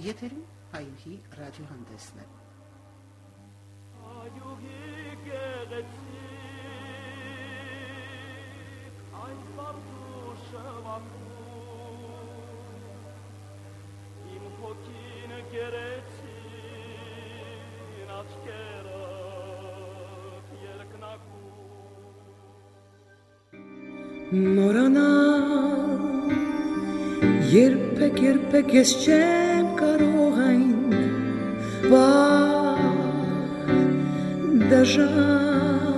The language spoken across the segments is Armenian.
Եթերում հայուհի ռադիոհանդեսն է։ Այուհի գեղեցիկ այն բարդուշը վախում իմ հոգին գերեցին աչքերը երկնակում Մորանալ երբեք երբեք ես չեմ կարող այն բա դժան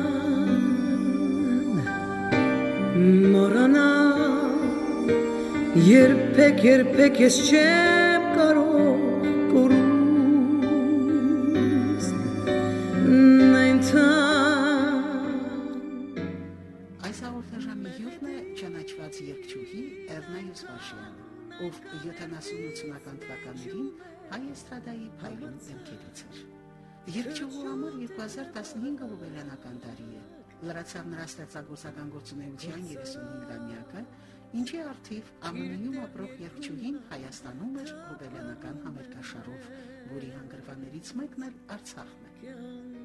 մորանալ երբեք երբեք ես չեմ կարող կորուս այնտան Այս հաղորդաժամի հյուրն է ճանաչված երկչուհի Էրնա Յուսվաշյանը, ով 70-80-ական թվականներին հայ էստրադայի փայլուն դեմքերից էր։ Երկչուհու համար 2015 հոբելյանական տարի է։ Լրացավ նրա ստեղծագործական գործունեության 35-ամյակը, ինչի արդիվ ԱՄՆ-ում ապրող երկչուհին Հայաստանում էր հոբելյանական համերգաշարով, որի հանգրվաններից մեկն էլ Արցախն է։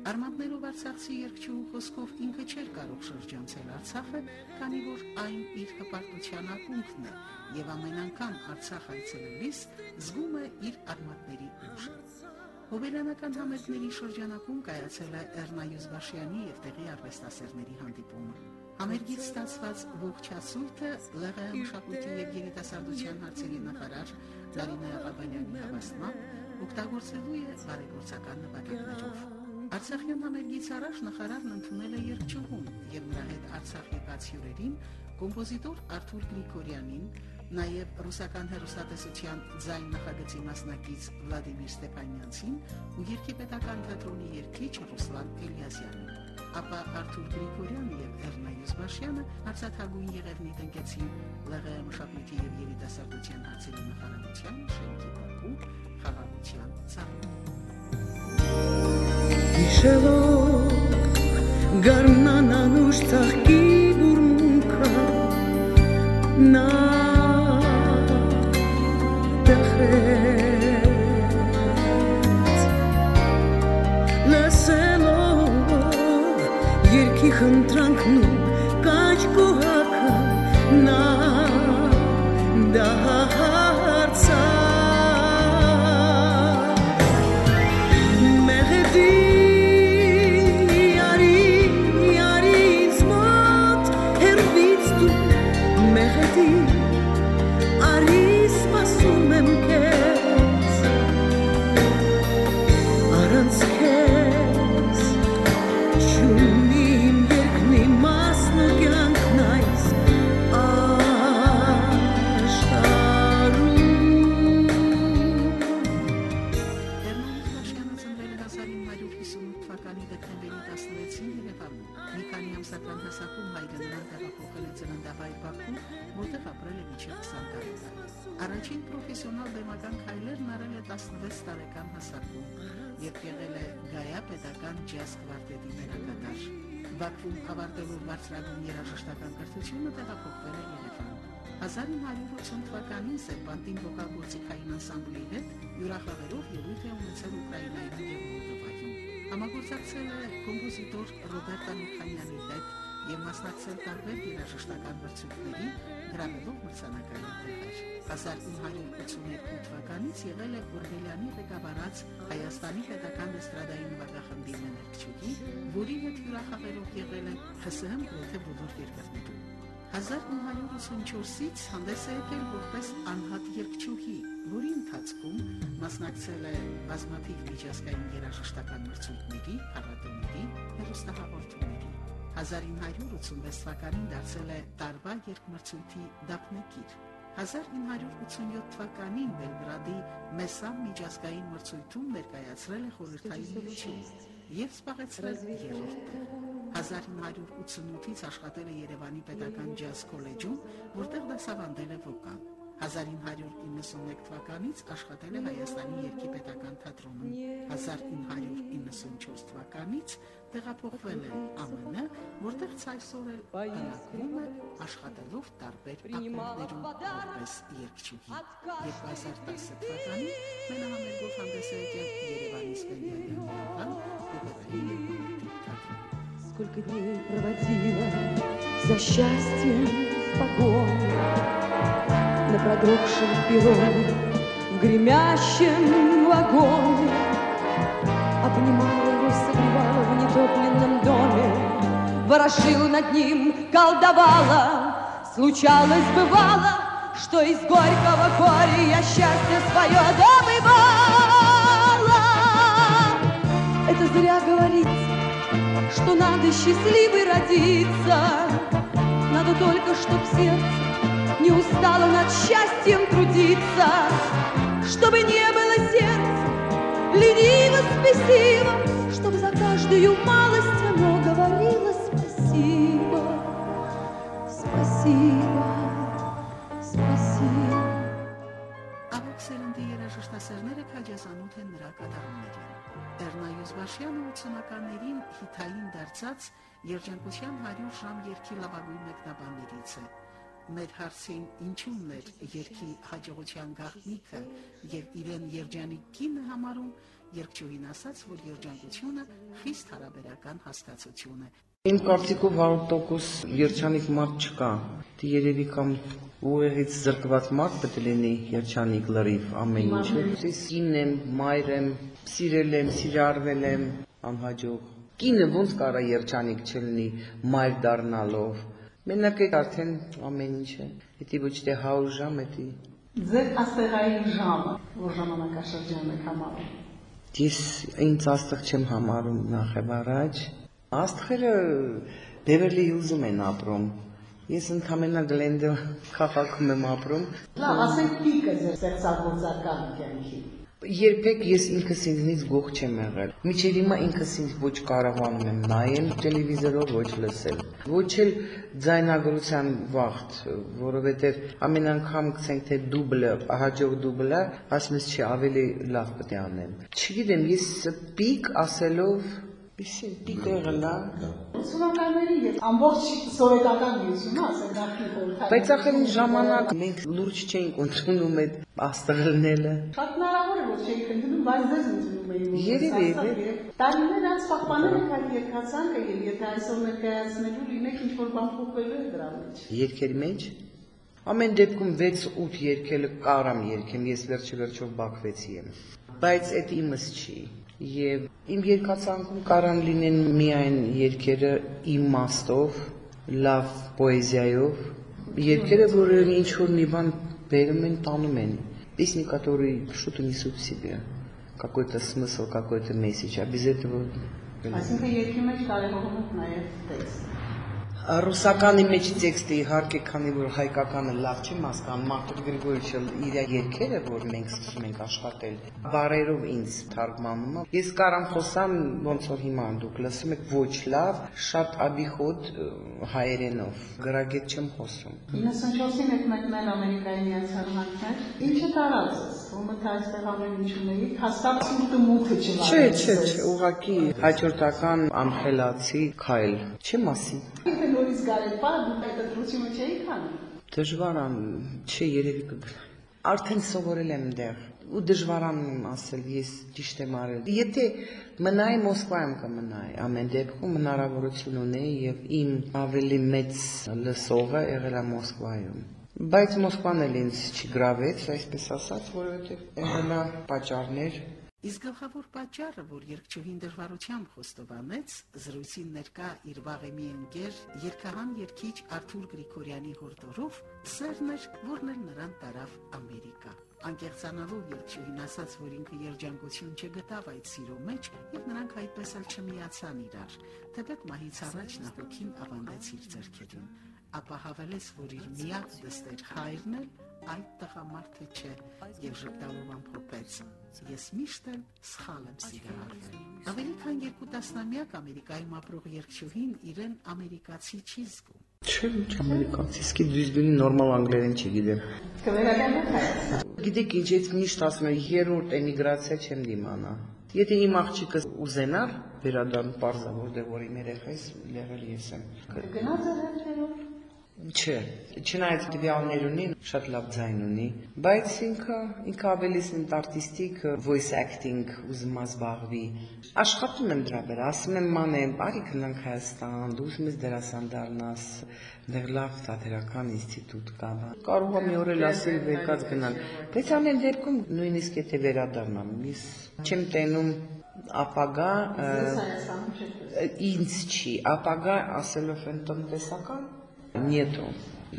Արմատներով Արցախցի երկչուհու խոսքով ինքը չէր կարող շրջանցել Արցախը, քանի որ այն իր հպարտության ակունքն է եւ ամեն անգամ Արցախ այցելելիս զգում է իր արմատների ուժը։ Հոբելյանական համերգների շրջանակում կայացել է Էրնա Յուզբաշյանի եւ տեղի արվեստասերների հանդիպումը։ Համերգից ստացված ողջասույթը ԼՂ մշակույթի եւ երիտասարդության հարցերի նախարար Լարինե Աղաբանյանի հավաստմամբ օգտագործելու է բարեգործական նպատակներով։ Արցախյան համերգից առաջ նախարարն ընդունել է երկչուհուն եւ նրա հետ Արցախ եկած հյուրերին կոմպոզիտոր Արթուր Գրիգորյանին, նաև ռուսական հերոստատեսության ձայն նախագծի մասնակից Վլադիմիր Ստեփանյանցին ու երկիպետական թատրոնի երգիչ Ռուսլան Էլիասյանին։ Ապա Արթուր Գրիգորյանը եւ Էրնա Յուզբաշյանը հարցաթագույն եղերնի տնկեցին ԼՂ մշակույթի եւ երիտասարդության հարցերի նախարարության շենքի բակում խաղաղության ցանկում։ Հիշելով գարնան անուշ ծաղկի բուրմունքը նա երկի խնդրանքն Բաքու, որտեղ ապրել է մինչև 20 տարեկան։ Առաջին պրոֆեսիոնալ բեմական քայլերն արել է 16 տարեկան հասակում, երբ եղել է Գայա պետական ջազ կվարտետի մերակատար։ Բաքվում ավարտելով բարձրագույն երաժշտական կրթությունը տեղափոխվել է Երևան։ 1980 թվականին Սերբանտին վոկալգործիքային անսամբլի հետ յուրախաղերով ելույթ է ունեցել Ուկրաինայում եւ Մոլդովայում։ Համագործակցել է կոմպոզիտոր Ռոբերտա Միխանյանի հետ եւ մասնակցել տարբեր երաժշտական մրցույթների, գրավելով մրցանակային տեղեր։ 1982 թվականից եղել է Օրբելյանի ղեկավարած Հայաստանի պետական էստրադայի նվագախմբի մենեջերի, որի հետ յուրախաղերով եղել է ՀՍՀՄ գրեթե բոլոր երկրներում։ 1984-ից հանդես է եկել որպես անհատ երկչուհի, որի ընթացքում մասնակցել է բազմաթիվ միջազգային երաժշտական մրցույթների, փառատոների, հերոստահաղորդումների։ 1986 թվականին դարձել է տարվա երկմրցույթի դափնեկիր։ 1987 թվականին Բելգրադի Մեսամ միջազգային մրցույթում ներկայացրել է խորհրդային միություն եւ զբաղեցրել երրորդ տեղ։ 1988-ից աշխատել է Երևանի Պետական ջազ քոլեջում, որտեղ դասավանդել է վոկալ։ 1991 թվականից աշխատել է Հայաստանի Երկիպետական թատրոնում։ 1994 թվականից տեղափոխվել է ԱՄՆ, որտեղ ցայսօր է բանակում է աշխատելով տարբեր ապրանքներում որպես երգչուհի։ 2010 թվականին մենահամերգով հանդես է եկել Երևանի Ստենդափ Сколько дней проводила за счастьем в погоне На продрогшем перроне, в гремящем вагоне Обнимала его, согревала в нетопленном доме Ворошила над ним, колдовала. Случалось, бывало, что из горького горя я счастье свое добывала. Это зря говорится, что надо счастливой родиться Надо только, чтоб сердце не устало над счастьем трудиться Чтобы не было сердца лениво, спесиво Чтоб за каждую малость оно говорило спасибо Спасибо, спасибо Ավոք սերնդի երաժշտասերները քաջազանուտ են նրա կատարումներին։ Էրնայոս Վաշյանը 80-ականներին հիթային դարձած երջանկության 100 ժամ երկի լավագույն մեկնաբաններից է։ Մեր հարցին ինչու՞մն էր երկի հաջողության գաղտնիքը եւ իրեն երջանիկ կինը համարում, երկչուհին ասաց, որ երջանկությունը խիստ հարաբերական հասկացություն է, Իմ կարծիքով 100% երջանիկ մարդ չկա։ Դե երևի կամ ուղեղից զրկված մարդ պետք է լինի երջանիկ լրիվ ամեն ինչը։ Ես կին եմ, մայր եմ, սիրել եմ, սիրարվել եմ, անհաջող։ Կինը ոնց կարա երջանիկ չլինի մայր դառնալով։ Մենակ այդ արդեն ամեն ինչ է։ Դա ոչ թե 100 ժամ, դա Ձեր աստեղային ժամը, որ ժամանակաշրջան եք համարում։ Ես ինձ աստղ չեմ համարում նախ եւ առաջ։ Աստղերը Բևերլի Հիլզում են ապրում։ Ես ընդհանրապես Գլենդը քաղաքում եմ ապրում։ Լավ, ասենք պիկը ձեր ստեղծագործական կյանքի։ Երբեք ես ինքս ինձնից գող չեմ եղել։ Միջև հիմա ինքս ինձ ոչ կարողանում եմ նայել տելևիզորով, ոչ լսել։ Ոչ էլ ձայնագրության վաղտ, որովհետև ամեն անգամ գցենք թե դուբլը, հաջող դուբլը, ասում ես չի ավելի լավ պետք է անեմ։ Չգիտեմ, ես պիկ ասելով Իսկ պիկը եղելա, 80-ականների եւ ամբողջ սովետական միությունը, ասենք նախնի խորհրդային։ բայց ախր ժամանակ մենք լուրջ չէինք ընդունում այդ աստղելնելը։ Շատ հնարավոր է որ չէիք ընդունում, բայց ձեզ ընդունում էին։ Երևի, ասած, Տարիներ անց պահպանել եք այդ երկացանկը եւ եթե այսօր ներկայացնելու լինեք ինչ որ բան փոխվելու է դրա մեջ։ Երկերի մեջ ամեն դեպքում 6-8 երկելը կարամ երկեմ, ես վերջի վերջով բակվեցի եմ։ Բայց այդ իմս չի Եվ իմ երկացանկում կարան լինեն միայն երկերը իմաստով, լավ պոեզիայով, երկերը, որը ինչ որ մի բան բերում են, տանում են։ Песни, которые что-то несут в себе, какой-то смысл, какой-то месседж. А без этого Այսինքն երկի մեջ կարևորում է նաեւ տեքստ։ Ռուսականի մեջ տեքստը իհարկե, քանի որ հայկականը լավ չեմ հասկանում, Մարտին Գրիգորիչը իր երկերը, որ մենք սկսում ենք աշխատել, բարերով ինձ թարգմանում Ես կարամ խոսամ ոնց որ հիմա դուք լսում եք ոչ լավ, շատ աբիխոտ հայերենով, գրագետ չեմ խոսում։ 94-ին եք մեկնել Ամերիկայի Միացյալ Նահանգներ։ Ինչը տարածես, ում թե այստեղ ամեն ինչ ունեիք, հաստատ ցուրտը մուտքը չլավ։ Չէ, չէ, չէ, ուղղակի հաջորդական անխելացի քայլ, չի մասի։ Նորից գարել պա, այդ ընտրությունը չէիք անում։ Դժվար ան, չէ, երևի կգ- արդեն սովորել եմ դեռ ու դժվարան եմ ասել ես ճիշտ եմ արել եթե մնայի մոսկվայում կմնայի ամեն դեպքում հնարավորություն ունեի եւ իմ ավելի մեծ լսողը եղել է մոսկվայում բայց մոսկվան էլ ինձ չգրավեց այսպես ասած որովհետեւ եղել է պատճառներ Իսկ գլխավոր պատճառը, որ երկչուհին դժվարությամբ խոստովանեց, զրույցին ներկա իր վաղեմի ընկեր երկհան երկիչ Արթուր Գրիգորյանի հորդորով, սերն էր, որն էլ նրան տարավ Ամերիկա։ Անկեղծանալով երկչուհին ասաց, որ ինքը երջանկություն չգտավ այդ սիրո մեջ, եւ նրանք այդպես էլ չմիացան իրար։ Թեպետ մահից առաջ նա հոգին ավանդեց իր ձեռքերին ապա հավելեց, որ իր միակ դստեր հայրն էլ այդ տղամարդը չէ եւ ժպտալով ամփոփեց. Ես միշտ էլ սխալ եմ սիրահարվել։ Ավելի քան երկու տասնամյակ Ամերիկայում ապրող երկչուհին իրեն ամերիկացի չի զգում։ Չէ, ինչ ամերիկացի, սկի դույզբերի նորմալ անգլերեն չգիտեմ։ Գիտեք ինչ, ես միշտ ասում եմ, երրորդ էմիգրացիա չեմ դիմանա։ Եթե իմ աղջիկը ուզենար վերադառն parza, որտեղ որ իմ երեխայս եղել ես եմ։ Գնաց ձեր հետևով։ Չէ, չնայած տվյալներ ունի, շատ լավ ձայն ունի, բայց ինքը ինքը ավելի սնտ արտիստիկ voice acting ուզում է զբաղվի։ Աշխատում եմ դրա վրա, ասում եմ մանեն, բարի գնանք Հայաստան, դու ուզում ես դերասան դառնաս, դեռ լավ թատերական ինստիտուտ կա։ Կարող եմ մի օր էլ ասել վերկած գնալ, բայց ամեն դեպքում նույնիսկ եթե վերադառնամ, ես չեմ տենում ապագա ինձ չի, ապագա ասելով են տնտեսական Нету։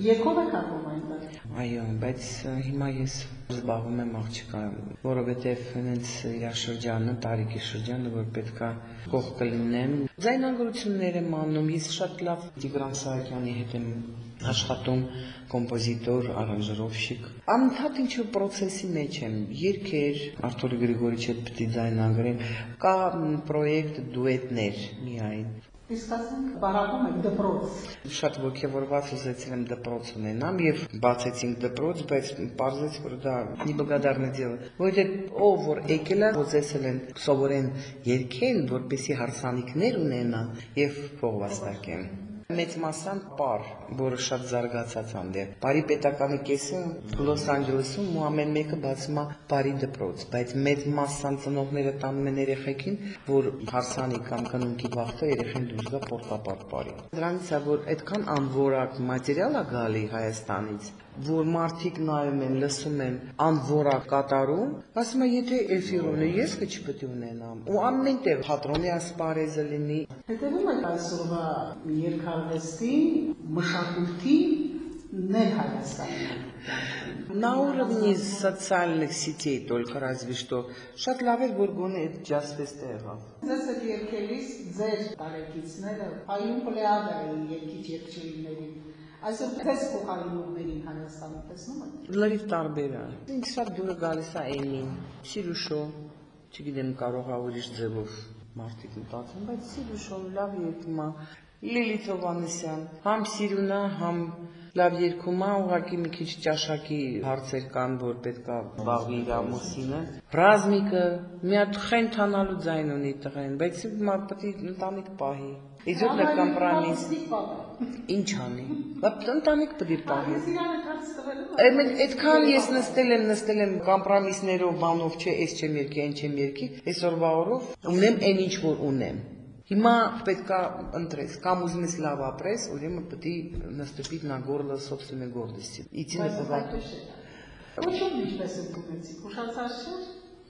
Եկով եք ապրում այնտեղ։ Այո, բայց հիմա ես զբաղվում եմ աղջկայով, որովհետև հենց իր շրջանը, տարիքի շրջանը, որ պետքա կող կլինեմ։ Ձայնագրություններ եմ անում, ես շատ լավ Տիգրան Սահակյանի հետ եմ աշխատում կոմպոզիտոր, արանժերովշիկ։ Անընդհատ ինչ որ process-ի մեջ եմ, երգեր, Արթուր Գրիգորիչի հետ պիտի ձայնագրեմ, կա պրոյեկտ դուետներ միայն։ Իսկ ասենք բարակում եք դպրոց։ Շատ ողջավորված ուզեցել եմ դպրոց ունենամ եւ բացեցինք դպրոց, բայց պարզեց որ դա նիբոգադարնի ձեւը։ Որտե ով որ եկել է ուզեցել են սովորեն երկեն, որպեսի հարսանիքներ ունենան եւ փողվաստակեն։ Մեծ մասան պար, որը շատ զարգացած անդե։ Բարի պետականի կեսը Լոս Անջելեսում ու ամեն մեկը բացում է բարի դպրոց, բայց մեծ մասան ծնողները տանում են երեխեքին, որ հարսանի կամ կնունքի վախտը երեխեն դուրս գա պորտապատ բարի։ Դրանից է որ այդքան անվորակ մատերիալ է գալի Հայաստանից, որ մարդիկ նայում են, լսում են անվորակ կատարում, ասում են եթե էֆիրոնը ես քիչ պետք է ունենամ։ Ու ամենտեղ թատրոնի ասպարեզը լինի, Հետևում եք այսօրվա երկարվեստի մշակույթի ներ Հայաստանում։ На уровне социальных сетей только разве что. Շատ լավ էր որ գոնե այդ ջասֆեստը եղավ։ Ձեզ այդ երկելիս ձեր տարեկիցները հայուն պլեադա էին երկիչ երկչերիներին։ Այսօր դες փոխարինողներին Հայաստանում տեսնում եք։ Լրիվ տարբեր է։ Ինձ շատ դուրը գալիս է Էմին, Սիրուշո, չգիտեմ կարող է ուրիշ ձևով մարդիկ մտածեն, բայց Սիրուշոն լավ երգում է։ Լիլիթ Հովանեսյան, համ Սիրունա, համ լավ երգում է, ուղղակի մի քիչ ճաշակի հարցեր կան, որ պետքա զբաղվի իր ամուսինը։ Ռազմիկը մի հատ խենթանալու ձայն ունի տղեն, բայց հիմա պետք է ընտանիք պահի։ Իզուտ է կոմպրոմիս։ Ինչ անի։ Բայց ընտանիք պետք է պահի։ Ես Այմեն այդքան ես նստել եմ, նստել եմ կոմպրոմիսներով, բանով, չէ, այս չեմ երկի, այն չեմ երկի, այսօրվա օրով ունեմ այն ինչ որ ունեմ։ Հիմա պետքա ընտրես, կամ ուզում ես լավ ապրես, ուրեմն պետք է наступить на горло собственной гордости։ Идти на поводу։ Ոչ ոք ինչպես եք ունեցիք, ուշացած չէ։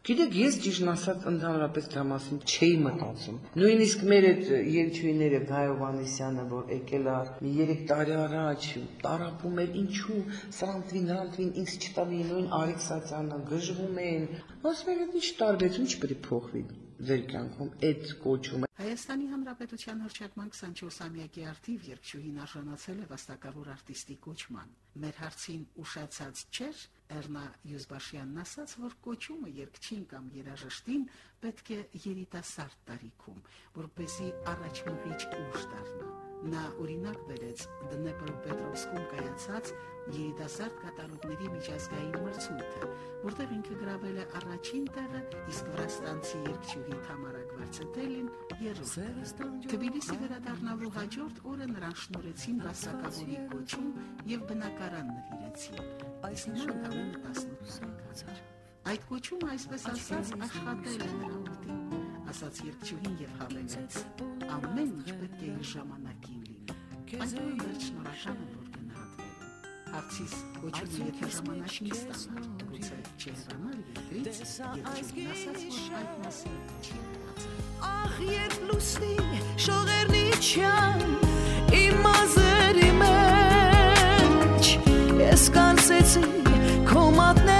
Գիտեք, ես ճիշտ ասած ընդհանրապես դրա մասին չէի մտածում։ Նույնիսկ մեր այդ երկչույները Գայ Հովանեսյանը, որ եկել է մի 3 տարի առաջ, տարապում էր ինչու, սրանտվին, նրանտվին ինձ չտալի նույն Արիկ Սացյանը գժվում են։ Ասում էր, ինչ տարբերություն չի պետք է փոխվի ձեր կյանքում այդ կոչումը Հայաստանի Հանրապետության հռչակման 24-ամյակի արդիվ երկչուհին արժանացել է վաստակավոր արտիստի կոչման։ Մեր հարցին ուշացած չէր Էրնա Յուզբաշյանն ասաց, որ կոչումը երկչին կամ երաժշտին պետք է երիտասարդ տարիքում, որպեսի առաջմղիչ ուժ դառնա։ Նա օրինակ բերեց Դնեպրոպետրովսկում կայացած երիտասարդ կատարողների միջազգային մրցույթը, որտեղ ինքը գրավել է առաջին տեղը, իսկ վրաստանցի երկչուհի Թամարա Գվարցետելին երրորդ։ Թբիլիսի վերադառնալու հաջորդ օրը նրան շնորհեցին վասակավորի կոչում եւ բնակարան նվիրեցին։ Այս նման ամենը 18 տարեկան էր։ Այդ կոչումը այսպես ասած աշխատել է նրա օգտին, ասաց երկչուհին եւ հավելեց. ամեն ինչ պետք է իր ժամանակին լինի։ Այսօր վերջ Հարցիս կոչումը եթե ժամանակին ստանար, գուցե չհեռանար երկրից, երկչուհին ասաց, որ այդ մասին չի Ախ երբ լուսնի շողերնի չան իմ մազերի մեջ ես կանցեցի քո մատներն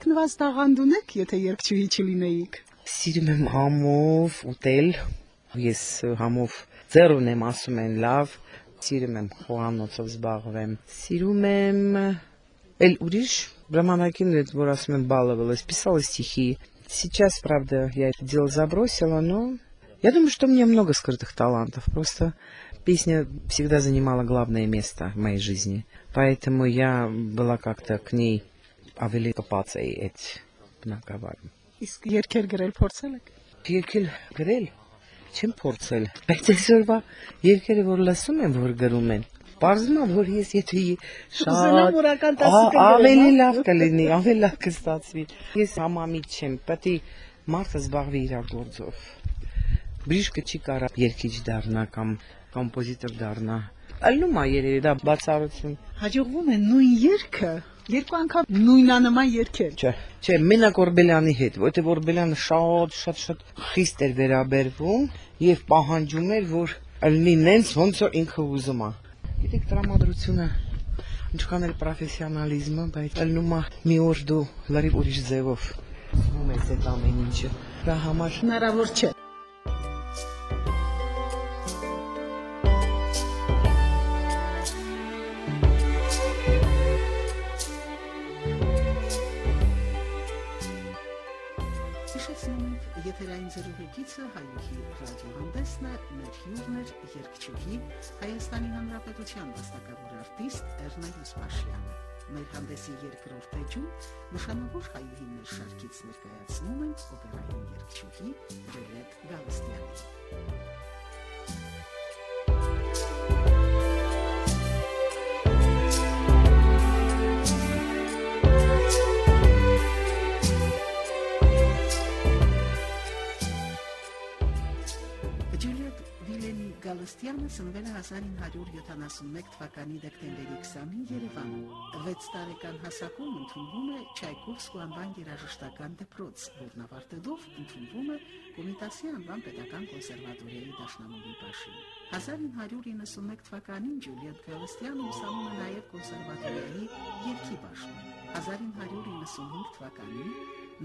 Ուրիշ թաքնված տաղանդ ունեք, եթե երկչուհի չլինեիք։ Սիրում եմ համով ուտել։ Ես համով ձեռ ունեմ, ասում են լավ։ Սիրում եմ խոհանոցով զբաղվեմ։ Սիրում եմ էլ ուրիշ ժամանակին այդ որ ասում են բալավել, ես писала стихи, Сейчас, правда, я это дело забросила, но я думаю, что у меня много скрытых талантов. Просто песня всегда занимала главное место в моей жизни. Поэтому я была как-то к ней ավելի կպած էի այդ բնակավարում։ Իսկ երկեր գրել փորձել եք։ Երկել գրել չեմ փորձել, բայց այսօրվա երկերը որ լսում եմ, որ գրում են, Պարզվում է, որ ես եթե շատ որ ականտասը Ա- ավելի հա? լավ կլինի, ավելի լավ կստացվի։ Ես համամիտ չեմ, պետք է մարդը զբաղվի իր գործով։ Բրիշկը չի կարա երկիչ դառնա կամ կոմպոզիտոր դառնա։ Ալնում է երևի դա բացառություն։ Հաջողվում է նույն երգը երկու անգամ նույնանման երգել։ Չէ, չէ, մենակ Օրբելյանի հետ, որտեղ Օրբելյանը շատ շատ շատ խիստ էր վերաբերվում եւ պահանջում էր, որ լինի նենց ոնց որ ինքը ուզում է։ Գիտեք, տրամադրությունը ինչքան էլ պրոֆեսիոնալիզմը, բայց ելնում է մի օր դու լրիվ ուրիշ ձևով զգում ես այդ ամեն ինչը։ Դա համար Հնարավոր չէ։ զրույցը հայուհի ռադիոհանդեսն է, մեր հյուրն էր երկչուհի Հայաստանի Հանրապետության վաստակավոր արտիստ Էրնեյուս Պաշյանը։ Մեր հանդեսի երկրորդ էջում նշանավոր հայուհիներ շարքից ներկայացնում ենք օպերային երկչուհի Ջոլիետ Գալստյանին։ ծնվել է 1971 թվականի դեկտեմբերի 20-ին Երևանում։ 6 տարեկան հասակում ընդունվում է Չայկովսկու անվան երաժշտական դպրոց, որն ավարտելով ընդունվում է Կոմիտասի անվան պետական կոնսերվատորիայի դաշնամուրի բաշին։ 1991 թվականին Ջուլիետ Գալստյանը ուսանում է նաև կոնսերվատորիայի երգի բաշնում։ 1995 թվականին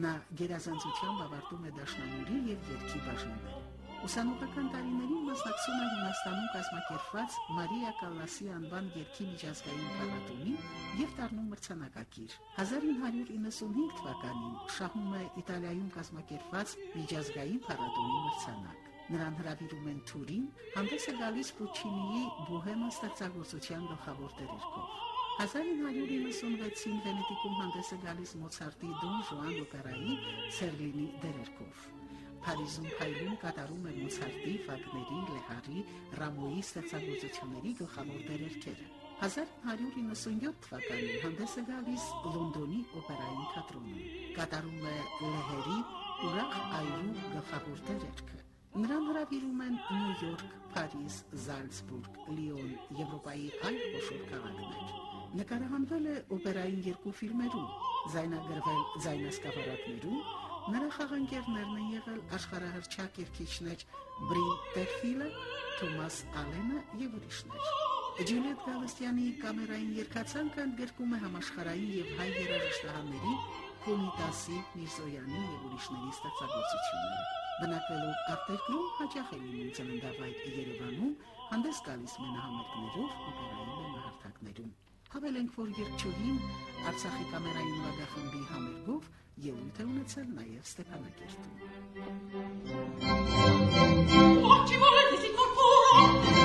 նա գերազանցությամբ ավարտում է դաշնամուրի եւ երգի բաժիններ։ Ուսանողական տարիներին մասնակցում է Հունաստանում կազմակերպված Մարիա Կալասի անվան երկի միջազգային փառատոնին եւ դառնում մրցանակակիր։ 1995 թվականին շահում է Իտալիայում կազմակերպված միջազգային փառատոնի մրցանակ։ Նրան հրավիրում են Թուրին, հանդես է գալիս Պուչինիի Բոհեմը ստեղծագործության գլխավոր դերերքով։ 1996-ին Վենետիկում հանդես է գալիս Մոցարտի Դոն Ժուան օպերայի Սերլինի դերերքով։ Փարիզում հայլում կատարում է Մոցարտի, Վագների, Լեհարի, Ռամոյի ստեղծագործությունների գլխավոր դերերքերը։ 1997 թվականին հանդես է գալիս Լոնդոնի օպերային թատրոնում։ Կատարում է Լեհերի ուրախ այրու գլխավոր դերերքը։ Նրան հրավիրում են Նյու Յորք, Փարիզ, Զալցբուրգ, Լիոն, Եվրոպայի այլ խոշոր քաղաքներ։ Նկարահանվել է օպերային երկու ֆիլմերում, զայնագրվել զայնասկավառակներում, նրա խաղանկերներն են եղել աշխարհահռչակ երգիչներ Բրին Տերֆիլը, Թոմաս Ալենը եւ ուրիշներ։ Ջուլիետ Գալստյանի կամերային երգացանկը ընդգրկում է համաշխարհային եւ հայ երաժշտարանների Կոմիտասի, Միրզոյանի եւ ուրիշների ստեղծագործությունները։ Բնակվելով արտերկրում հաճախ է լինում ծննդավայր Երևանում, հանդես գալիս մենահամերգներով օպերայի մենահարթակներում։ Հավելենք, որ երկչուհին Արցախի կամերային նվագախմբի համերգով ելույթ է ունեցել նաև Ստեփանակերտում։ Occhi volenti si corporo,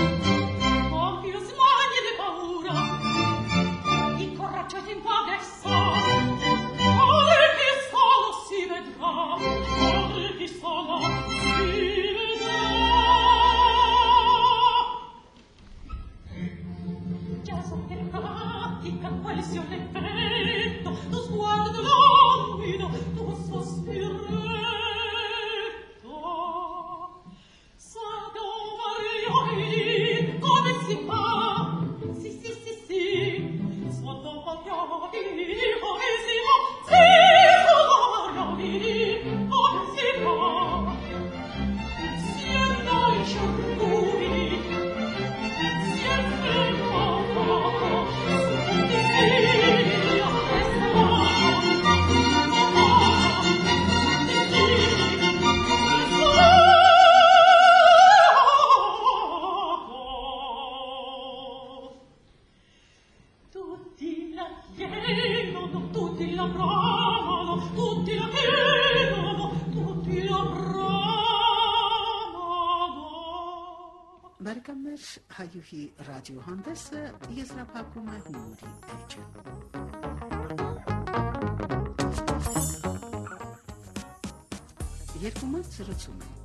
ռադիոհանդեսը եզրափակում է հումորի էջը։ Երկու մարդ զրուցում են։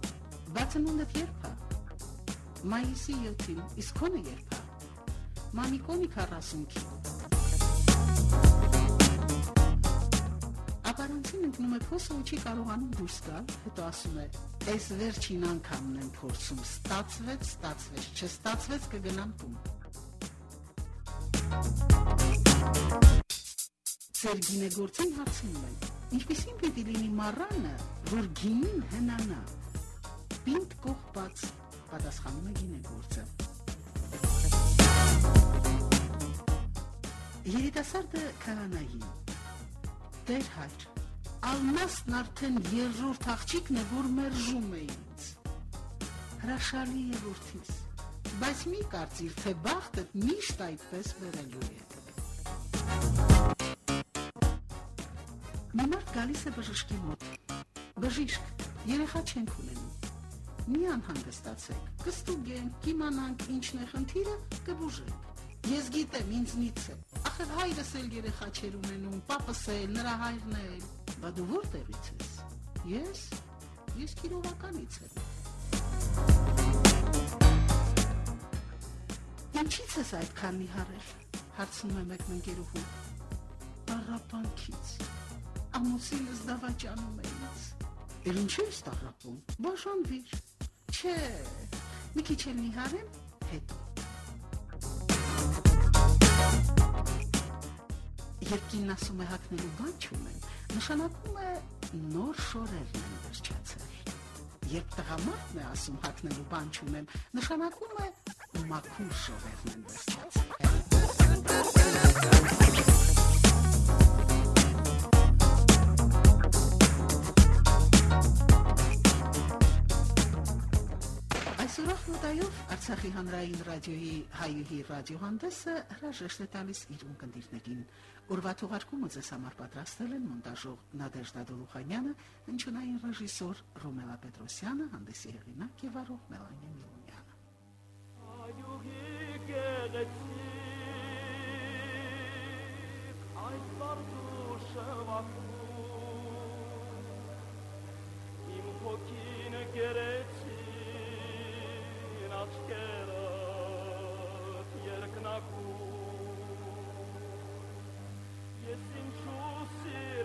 Բացնունդդ երբ է։ Մայիսի 7-ին, իսկ քոնը երբ է։ Մամիկոնի 40-ի։ Ապարանցին ընկնում է փոսը ու չի կարողանում դուրս գալ, հետո ասում է. «Այս վերջին անգամն եմ փորձում, ստացվեց, ստացվեց, չստացվեց կգնամ տուն»։ Ձեր գինեգործին հարցնում են. «Ինչպեսին պետք է լինի մառանը, որ գինին հնանա»։ Պինդ կողպած պատասխանում է գինեգործը։ Երիտասարդը քահանայի Տեր հայր, ալմասն արդեն երրորդ աղջիկն է, որ մերժում է ինձ։ Հրաշալի է որդիս, բայց մի կարծիր, թե բախտդ միշտ այդպես վերելու է։ Մի մարդ գալիս է բժշկի մոտ։ Բժիշկ, երեխա չենք ունենում։ Մի անհանգստացեք, կստուգենք, կիմանանք ինչն է խնդիրը, կբուժենք։ Ես գիտեմ, ինձնից է։ Ախր հայրս էլ երեխա չեր ունենում, պապս էլ, նրա հայրն էլ։ Բա դու որտեղից ես։ Ես, ես Կիրովականից եմ։ Ինչից ես այդքան նիհարել։ Հարցնում է մեկն ընկերուհու։ Առապանքից։ Ամուսինս դավաճանում է ինձ։ Էլ ինչի՞ ես տառապում։ Բաժանվիր։ Չէ, մի քիչ էլ նիհարեմ, հետո։ Երբ կինն ասում է հակնելու բան չունեմ, նշանակում է նոր շորերն են վերջացել։ Երբ տղամարդն է ասում հակնելու բան չունեմ, նշանակում է մաքուր շորերն են վերջացել։ Այսօր ախնոտայով Արցախի հանրային ռադիոյի հայուհի ռադիոհանդեսը հրաժեշտ է տալիս իր ունկնդիրներին։ Օրվա թողարկումը ձեզ համար պատրաստել են մոնտաժող Նադեժդա Դոլուխանյանը, հնչյունային ռեժիսոր Ռոմելա Պետրոսյանը, հանդեսի հեղինակ եւ արող Մելանե Միլոնյանը։ Այուհի գեղեցիկ Այս վարդուշը վախում Իմ հոգին աչքերդ երկնակու ես ինչու սիրտ